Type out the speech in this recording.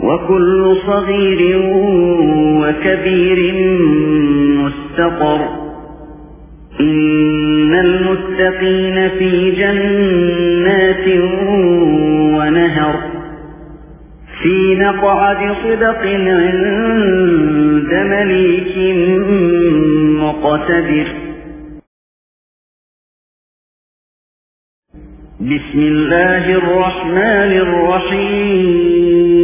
وكل صغير وكبير مستقر. إن المتقين في جنات ونهر. في نقعد صدق عند مليك مقتدر. بسم الله الرحمن الرحيم.